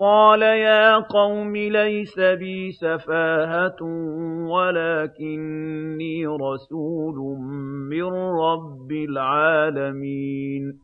قَالَ يَا قَوْمِ لَيْسَ بِي سَفَاهَةٌ وَلَٰكِنِّي رَسُولٌ مِّن رَّبِّ الْعَالَمِينَ